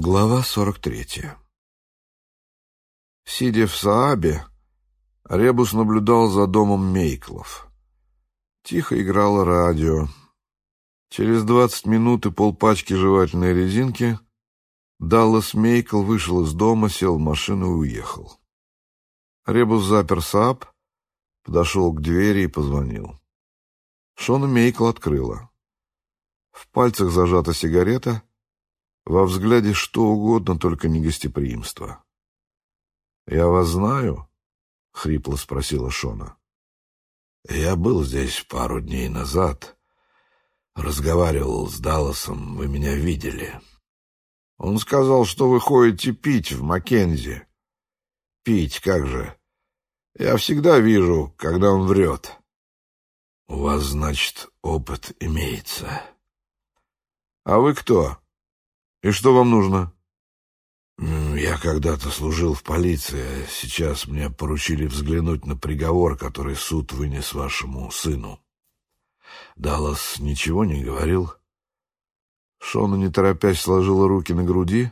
Глава 43 Сидя в Саабе, Ребус наблюдал за домом Мейклов. Тихо играло радио. Через двадцать минут и полпачки жевательной резинки Даллас Мейкл вышел из дома, сел в машину и уехал. Ребус запер Сааб, подошел к двери и позвонил. Шона Мейкл открыла. В пальцах зажата сигарета — во взгляде что угодно, только не гостеприимство. «Я вас знаю?» — хрипло спросила Шона. «Я был здесь пару дней назад. Разговаривал с Далласом, вы меня видели. Он сказал, что вы ходите пить в Маккензи. Пить, как же. Я всегда вижу, когда он врет. У вас, значит, опыт имеется. А вы кто?» «И что вам нужно?» «Я когда-то служил в полиции, а сейчас мне поручили взглянуть на приговор, который суд вынес вашему сыну. Даллас ничего не говорил?» Шона, не торопясь, сложила руки на груди.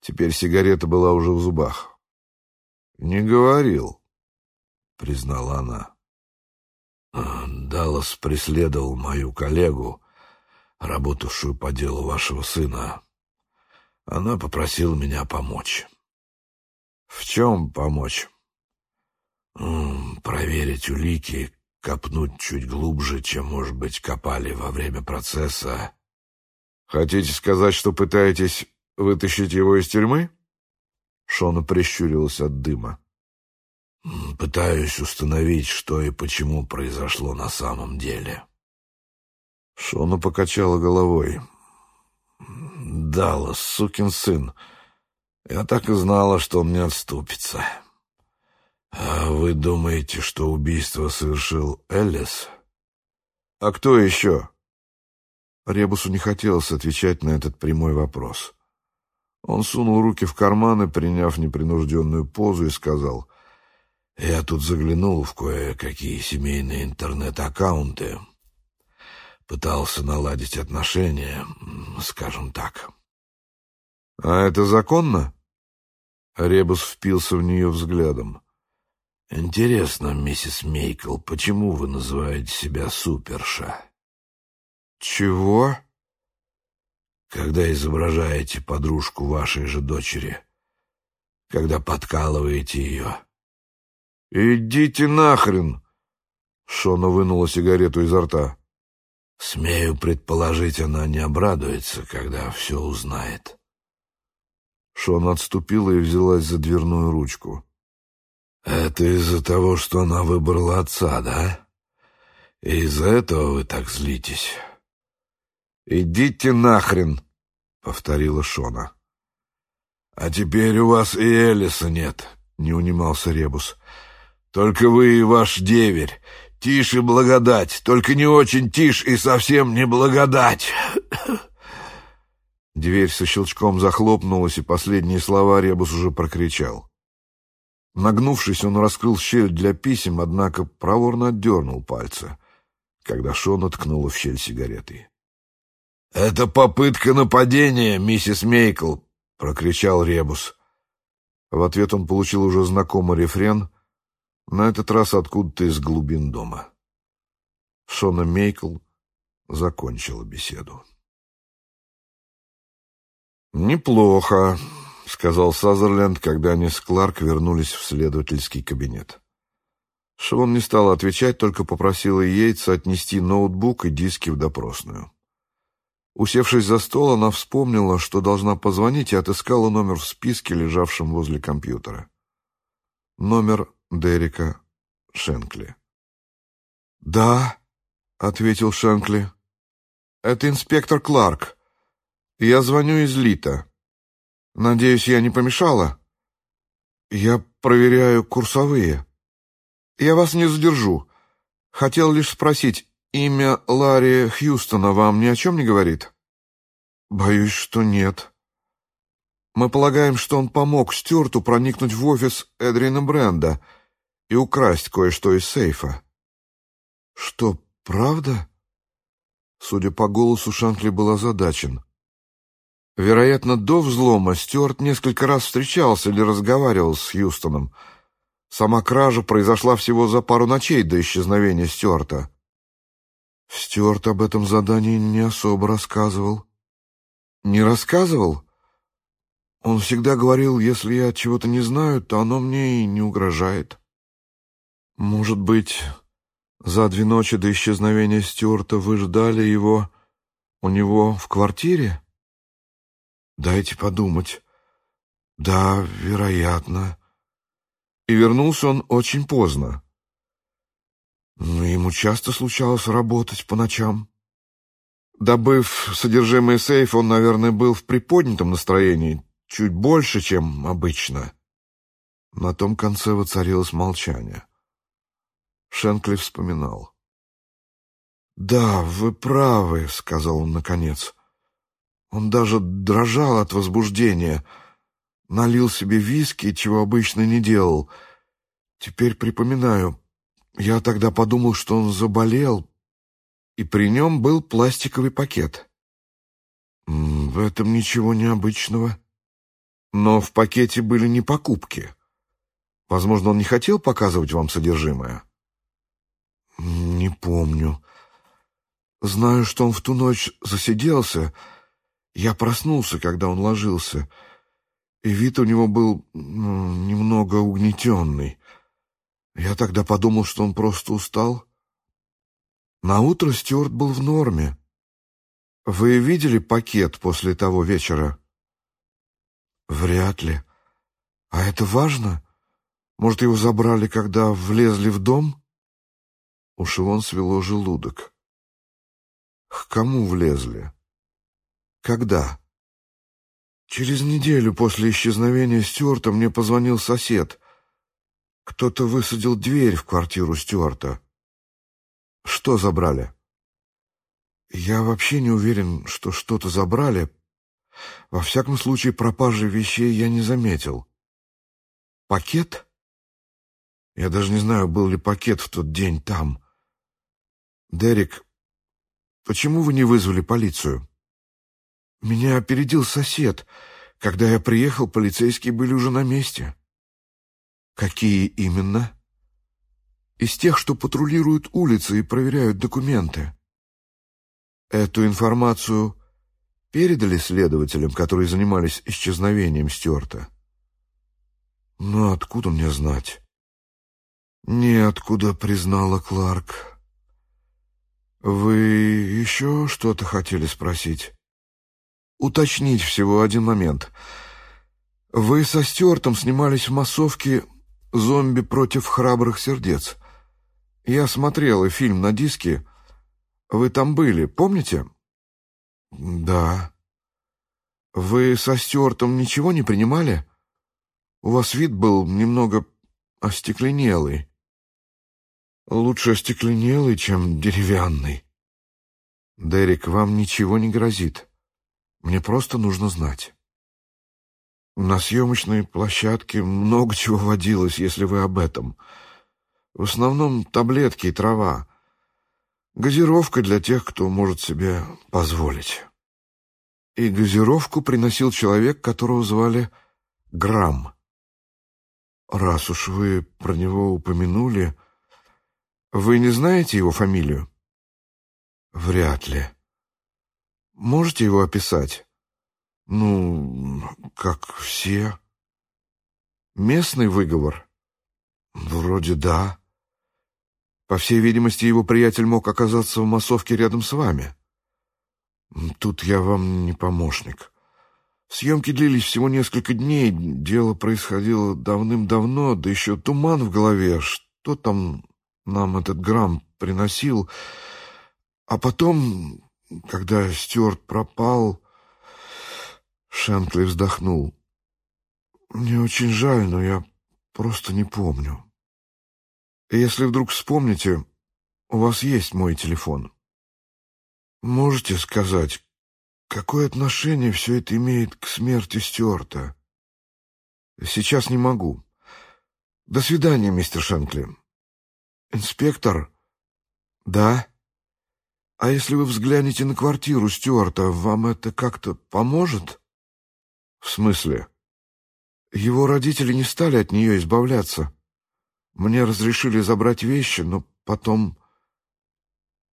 Теперь сигарета была уже в зубах. «Не говорил», — признала она. «Даллас преследовал мою коллегу, работавшую по делу вашего сына. Она попросила меня помочь. В чем помочь? Проверить улики, копнуть чуть глубже, чем, может быть, копали во время процесса. Хотите сказать, что пытаетесь вытащить его из тюрьмы? Шона прищурилась от дыма. Пытаюсь установить, что и почему произошло на самом деле. Шона покачала головой. «Даллас, сукин сын. Я так и знала, что он не отступится. А вы думаете, что убийство совершил Эллис? А кто еще?» Ребусу не хотелось отвечать на этот прямой вопрос. Он сунул руки в карманы, приняв непринужденную позу, и сказал, «Я тут заглянул в кое-какие семейные интернет-аккаунты пытался наладить отношения, скажем так. «А это законно?» Ребус впился в нее взглядом. «Интересно, миссис Мейкл, почему вы называете себя суперша?» «Чего?» «Когда изображаете подружку вашей же дочери, когда подкалываете ее». «Идите нахрен!» Шона вынула сигарету изо рта. Смею предположить, она не обрадуется, когда все узнает. Шон отступила и взялась за дверную ручку. «Это из-за того, что она выбрала отца, да? И из-за этого вы так злитесь?» «Идите нахрен!» — повторила Шона. «А теперь у вас и Элиса нет», — не унимался Ребус. «Только вы и ваш деверь, «Тише благодать, только не очень тишь и совсем не благодать!» Дверь со щелчком захлопнулась, и последние слова Ребус уже прокричал. Нагнувшись, он раскрыл щель для писем, однако проворно отдернул пальцы, когда Шон ткнула в щель сигареты. «Это попытка нападения, миссис Мейкл!» — прокричал Ребус. В ответ он получил уже знакомый рефрен — на этот раз откуда-то из глубин дома. Шона Мейкл закончила беседу. «Неплохо», — сказал Сазерленд, когда они с Кларк вернулись в следовательский кабинет. Шон не стала отвечать, только попросила Йейтса отнести ноутбук и диски в допросную. Усевшись за стол, она вспомнила, что должна позвонить, и отыскала номер в списке, лежавшем возле компьютера. Номер Дерека Шенкли. «Да», — ответил Шенкли. «Это инспектор Кларк. Я звоню из Лита. Надеюсь, я не помешала? Я проверяю курсовые. Я вас не задержу. Хотел лишь спросить, имя Ларри Хьюстона вам ни о чем не говорит?» «Боюсь, что нет», мы полагаем, что он помог Стюарту проникнуть в офис Эдрина Бренда и украсть кое-что из сейфа.— Что, правда? Судя по голосу, Шанкли был озадачен. Вероятно, до взлома Стюарт несколько раз встречался или разговаривал с Хьюстоном. Сама кража произошла всего за пару ночей до исчезновения Стюарта. Стюарт об этом задании не особо рассказывал. Не рассказывал? Он всегда говорил, если я чего-то не знаю, то оно мне и не угрожает. Может быть, за две ночи до исчезновения Стюарта вы ждали его у него в квартире? Дайте подумать. Да, вероятно. И вернулся он очень поздно. Но ему часто случалось работать по ночам. Добыв содержимое сейфа, он, наверное, был в приподнятом настроении, чуть больше, чем обычно. На том конце воцарилось молчание. Шенкли вспоминал. «Да, вы правы», — сказал он наконец. Он даже дрожал от возбуждения. Налил себе виски, чего обычно не делал. Теперь припоминаю. Я тогда подумал, что он заболел, и при нем был пластиковый пакет. В этом ничего необычного. Но в пакете были не покупки. Возможно, он не хотел показывать вам содержимое? Не помню. Знаю, что он в ту ночь засиделся. Я проснулся, когда он ложился, и вид у него был ну, немного угнетенный. Я тогда подумал, что он просто устал. На утро Стюарт был в норме. Вы видели пакет после того вечера? Вряд ли. А это важно? Может, его забрали, когда влезли в дом? У Шивон свело желудок. К кому влезли? Когда? Через неделю после исчезновения Стюарта мне позвонил сосед. Кто-то высадил дверь в квартиру Стюарта. Что забрали? Я вообще не уверен, что что-то забрали. Во всяком случае, пропажи вещей я не заметил. Пакет? Я даже не знаю, был ли пакет в тот день там. Дерек, почему вы не вызвали полицию? Меня опередил сосед. Когда я приехал, полицейские были уже на месте. Какие именно? Из тех, что патрулируют улицы и проверяют документы. Эту информацию передали следователям, которые занимались исчезновением Стюарта? Но откуда мне знать? Неоткуда, признала Кларк. Вы еще что-то хотели спросить? уточнить всего один момент. Вы со Стюартом снимались в массовке «Зомби против храбрых сердец». Я смотрел фильм на диске. Вы там были, помните? Да. Вы со Стюартом ничего не принимали? У вас вид был немного остекленелый. Лучше остекленелый, чем деревянный. Дерек, вам ничего не грозит. Мне просто нужно знать. На съемочной площадке много чего водилось, если вы об этом. В основном таблетки и трава. Газировка для тех, кто может себе позволить. И газировку приносил человек, которого звали Грамм. Раз уж вы про него упомянули, вы не знаете его фамилию? Вряд ли. Можете его описать? Ну, как все. Местный выговор? Вроде да. По всей видимости, его приятель мог оказаться в массовке рядом с вами. Тут я вам не помощник. Съемки длились всего несколько дней, дело происходило давным-давно, да еще туман в голове. Что там нам этот грамм приносил? А потом когда Стюарт пропал, Шенкли вздохнул. Мне очень жаль, но я просто не помню. Если вдруг вспомните, у вас есть мой телефон. Можете сказать, какое отношение все это имеет к смерти Стюарта? Сейчас не могу. До свидания, мистер Шенкли. Инспектор? Да? А если вы взглянете на квартиру Стюарта, вам это как-то поможет? В смысле? Его родители не стали от нее избавляться. Мне разрешили забрать вещи, но потом...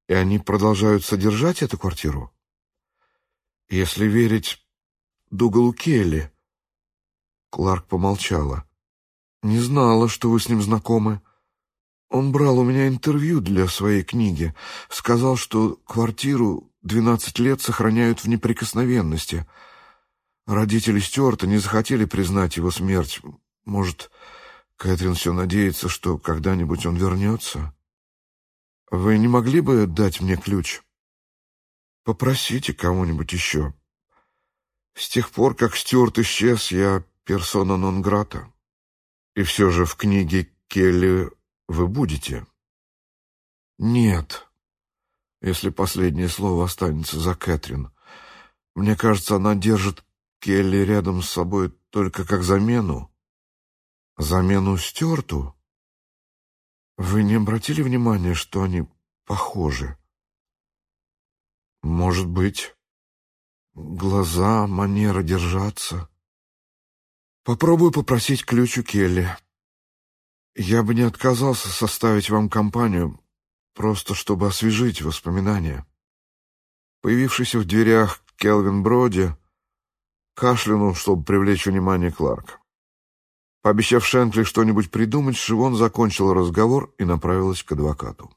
И они продолжают содержать эту квартиру? Если верить Дугалу Келли. Кларк помолчала. Не знала, что вы с ним знакомы. Он брал у меня интервью для своей книги. Сказал, что квартиру двенадцать лет сохраняют в неприкосновенности. Родители Стюарта не захотели признать его смерть. Может, Кэтрин все надеется, что когда-нибудь он вернется? Вы не могли бы дать мне ключ? Попросите кого-нибудь еще. С тех пор, как Стюарт исчез, я персона нон-грата. И все же в книге Келли вы будете? Нет, если последнее слово останется за Кэтрин. Мне кажется, она держит Келли рядом с собой только как замену. Замену Стюарту? Вы не обратили внимания, что они похожи? Может быть, глаза, манера держаться. Попробую попросить ключ у Келли. Я бы не отказался составить вам компанию, просто чтобы освежить воспоминания. Появившийся в дверях Келвин Броди кашлянул, чтобы привлечь внимание Кларка. Пообещав Шенкли что-нибудь придумать, Шивон закончил разговор и направилась к адвокату.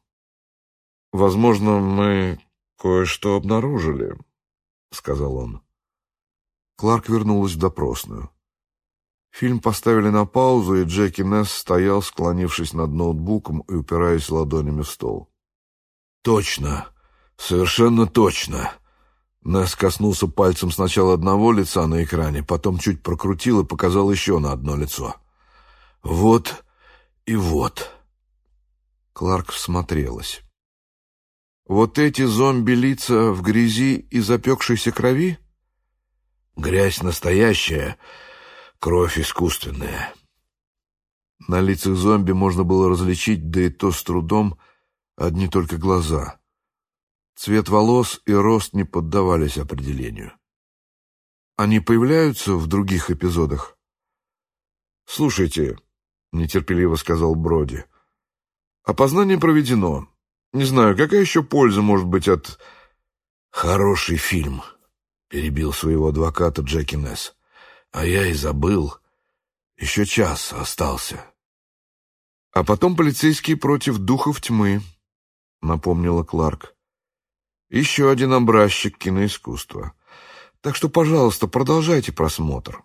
«Возможно, мы кое-что обнаружили», — сказал он. Кларк вернулась в допросную. Фильм поставили на паузу, и Джеки Несс стоял, склонившись над ноутбуком и упираясь ладонями в стол. «Точно, совершенно точно!» Несс коснулся пальцем сначала одного лица на экране, потом чуть прокрутил и показал еще на одно лицо. «Вот и вот!» Кларк всмотрелась. «Вот эти зомби-лица в грязи и запекшейся крови?» «Грязь настоящая, Кровь искусственная. На лицах зомби можно было различить, да и то с трудом, одни только глаза. Цвет волос и рост не поддавались определению. Они появляются в других эпизодах? «Слушайте», — нетерпеливо сказал Броди, — «опознание проведено. Не знаю, какая еще польза может быть от...» «Хороший фильм», — перебил своего адвоката Джеки Несс. А я и забыл. Еще час остался. А потом полицейские против духов тьмы, напомнила Кларк. Еще один образчик киноискусства. Так что, пожалуйста, продолжайте просмотр.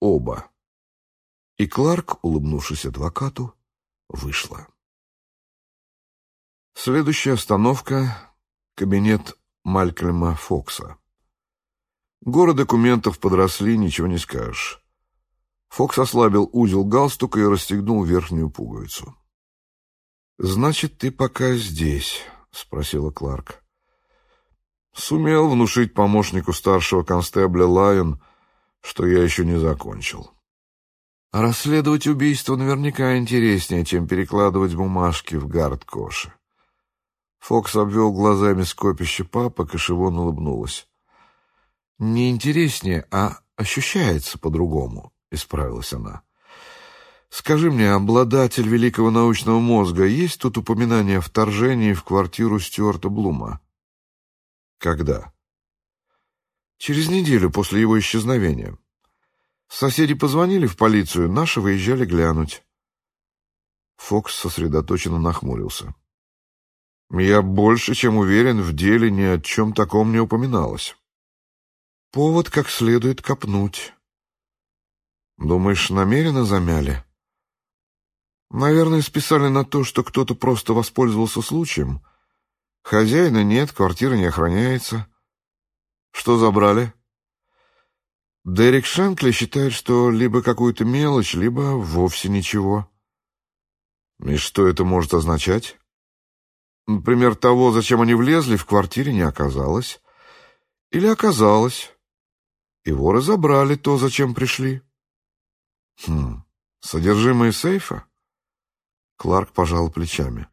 Оба. И Кларк, улыбнувшись адвокату, вышла. Следующая остановка — кабинет Малькольма Фокса. Горы документов подросли, ничего не скажешь. Фокс ослабил узел галстука и расстегнул верхнюю пуговицу. «Значит, ты пока здесь?» — спросила Кларк. Сумел внушить помощнику старшего констебля Лайон, что я еще не закончил. Расследовать убийство наверняка интереснее, чем перекладывать бумажки в гард-коши. Фокс обвел глазами скопище папок, и Шивон улыбнулась. Не интереснее, а ощущается по-другому, исправилась она. Скажи мне, обладатель великого научного мозга, есть тут упоминание о вторжении в квартиру Стюарта Блума? Когда? Через неделю после его исчезновения. Соседи позвонили в полицию, наши выезжали глянуть. Фокс сосредоточенно нахмурился. Я больше чем уверен, в деле ни о чем таком не упоминалось. Повод как следует копнуть. Думаешь, намеренно замяли? Наверное, списали на то, что кто-то просто воспользовался случаем. Хозяина нет, квартира не охраняется. Что забрали? Дерек Шенкли считает, что либо какую-то мелочь, либо вовсе ничего. И что это может означать? Например, того, зачем они влезли, в квартире не оказалось. Или оказалось и воры забрали то, зачем пришли. Хм, содержимое сейфа? Кларк пожал плечами.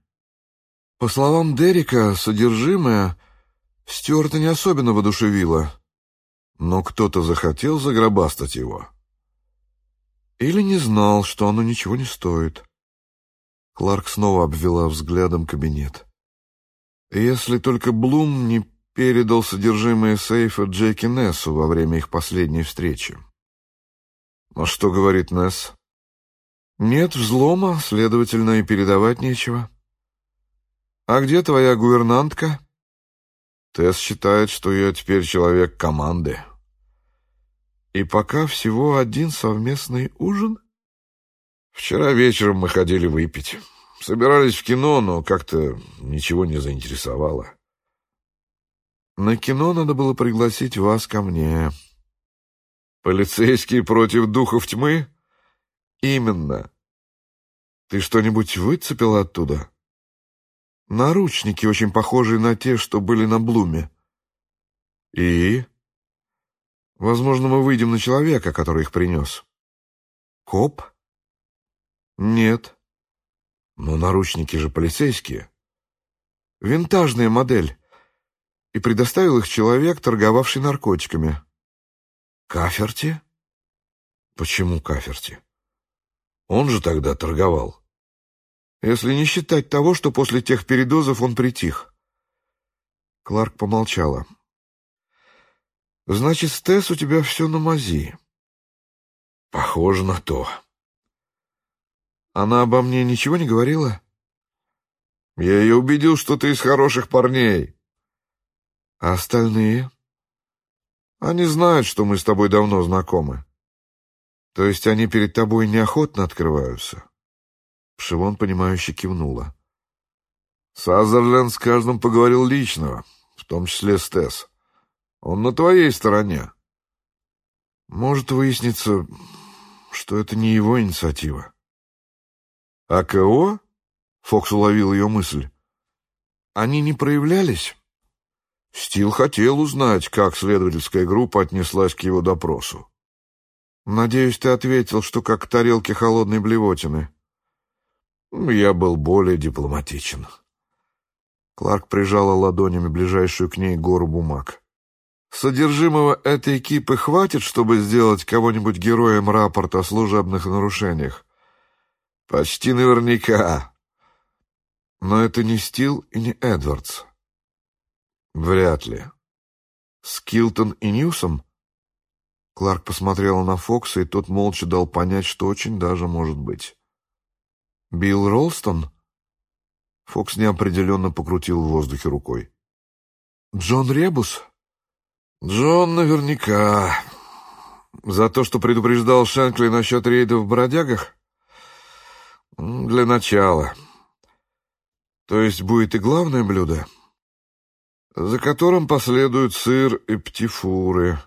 По словам Дерека, содержимое Стюарта не особенно воодушевило. Но кто-то захотел загробастать его. Или не знал, что оно ничего не стоит. Кларк снова обвела взглядом кабинет. Если только Блум не передал содержимое сейфа Джеки Нессу во время их последней встречи. А что говорит Несс? Нет взлома, следовательно, и передавать нечего. А где твоя гувернантка? Тесс считает, что я теперь человек команды. И пока всего один совместный ужин? Вчера вечером мы ходили выпить. Собирались в кино, но как-то ничего не заинтересовало. На кино надо было пригласить вас ко мне. Полицейские против духов тьмы? Именно. Ты что-нибудь выцепил оттуда? Наручники, очень похожие на те, что были на Блуме. И? Возможно, мы выйдем на человека, который их принес. Коп? Нет. Но наручники же полицейские. Винтажная модель. И предоставил их человек, торговавший наркотиками. Каферти? Почему Каферти? Он же тогда торговал. Если не считать того, что после тех передозов он притих. Кларк помолчала. Значит, с Тесс у тебя все на мази. Похоже на то. Она обо мне ничего не говорила? Я ее убедил, что ты из хороших парней. А остальные? Они знают, что мы с тобой давно знакомы. То есть они перед тобой неохотно открываются? Пшивон, понимающе кивнула. Сазерленд с каждым поговорил лично, в том числе с Тесс. Он на твоей стороне. Может выясниться, что это не его инициатива. АКО? Фокс уловил ее мысль. Они не проявлялись? Стил хотел узнать, как следовательская группа отнеслась к его допросу. Надеюсь, ты ответил, что как к тарелке холодной блевотины. Я был более дипломатичен. Кларк прижала ладонями ближайшую к ней гору бумаг. Содержимого этой экипы хватит, чтобы сделать кого-нибудь героем рапорта о служебных нарушениях? Почти наверняка. Но это не Стил и не Эдвардс. Вряд ли. Скилтон и Ньюсом? Кларк посмотрела на Фокса, и тот молча дал понять, что очень даже может быть. Билл Ролстон? Фокс неопределенно покрутил в воздухе рукой. Джон Ребус? Джон наверняка. За то, что предупреждал Шенкли насчет рейда в бродягах? Для начала. То есть будет и главное блюдо, за которым последуют сыр и птифуры.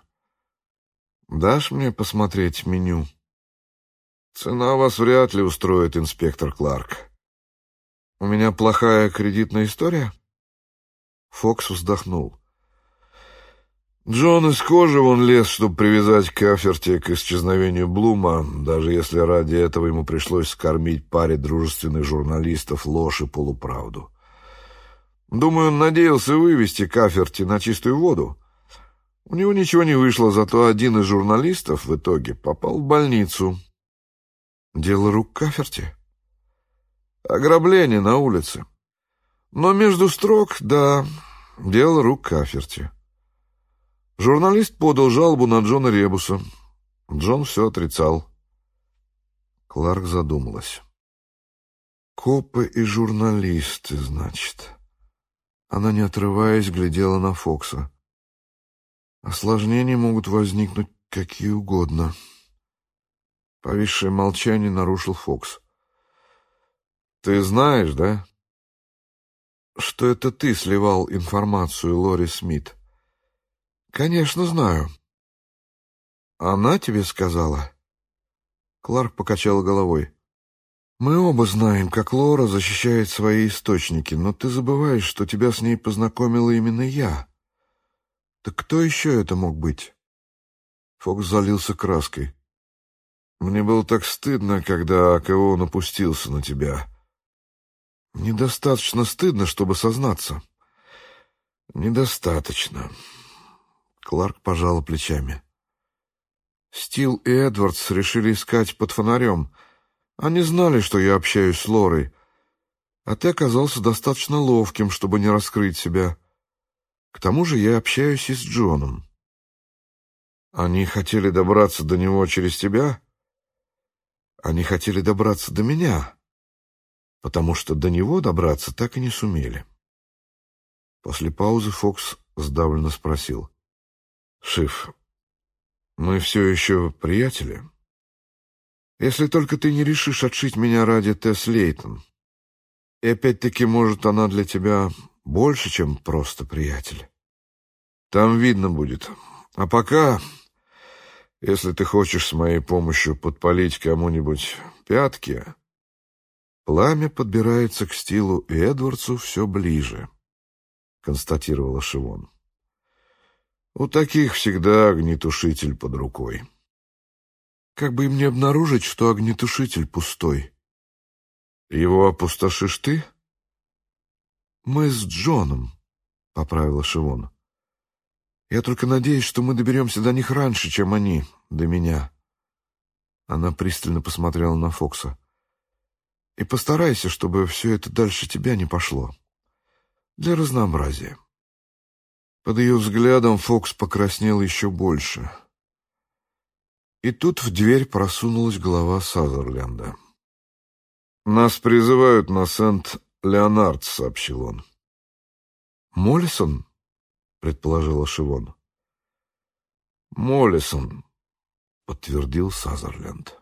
Дашь мне посмотреть меню? Цена вас вряд ли устроит, инспектор Кларк. У меня плохая кредитная история? Фокс вздохнул. Джон из кожи вон лез, чтобы привязать Каферти к исчезновению Блума, даже если ради этого ему пришлось скормить паре дружественных журналистов ложь и полуправду. Думаю, он надеялся вывести Каферти на чистую воду. У него ничего не вышло, зато один из журналистов в итоге попал в больницу. Дело рук Каферти? Ограбление на улице. Но между строк, да, дело рук Каферти. Журналист подал жалобу на Джона Ребуса. Джон все отрицал. Кларк задумалась. «Копы и журналисты, значит». Она, не отрываясь, глядела на Фокса. Осложнения могут возникнуть какие угодно. Повисшее молчание нарушил Фокс. «Ты знаешь, да?» «Что это ты сливал информацию Лори Смит?» «Конечно, знаю». «Она тебе сказала?» Кларк покачал головой. «Мы оба знаем, как Лора защищает свои источники, но ты забываешь, что тебя с ней познакомила именно я. Так кто еще это мог быть?» Фокс залился краской. «Мне было так стыдно, когда АКО напустился на тебя». «Недостаточно стыдно, чтобы сознаться». «Недостаточно». Кларк пожал плечами. Стил и Эдвардс решили искать под фонарем. Они знали, что я общаюсь с Лорой, а ты оказался достаточно ловким, чтобы не раскрыть себя. К тому же я общаюсь и с Джоном. Они хотели добраться до него через тебя? Они хотели добраться до меня, потому что до него добраться так и не сумели. После паузы Фокс сдавленно спросил. — Шиф, мы все еще приятели? Если только ты не решишь отшить меня ради Тесс Лейтон. И опять-таки, может, она для тебя больше, чем просто приятель. Там видно будет. А пока, если ты хочешь с моей помощью подпалить кому-нибудь пятки, пламя подбирается к стилу Эдвардсу все ближе, — констатировала Шивон. У таких всегда огнетушитель под рукой. Как бы им не обнаружить, что огнетушитель пустой? Его опустошишь ты? Мы с Джоном, — поправила Шивон. Я только надеюсь, что мы доберемся до них раньше, чем они до меня. Она пристально посмотрела на Фокса. И постарайся, чтобы все это дальше тебя не пошло. Для разнообразия. Под ее взглядом Фокс покраснел еще больше. И тут в дверь просунулась голова Сазерленда. «Нас призывают на Сент-Леонард», — сообщил он. «Моллисон?» — предположила Шивон. «Моллисон», — подтвердил Сазерленд.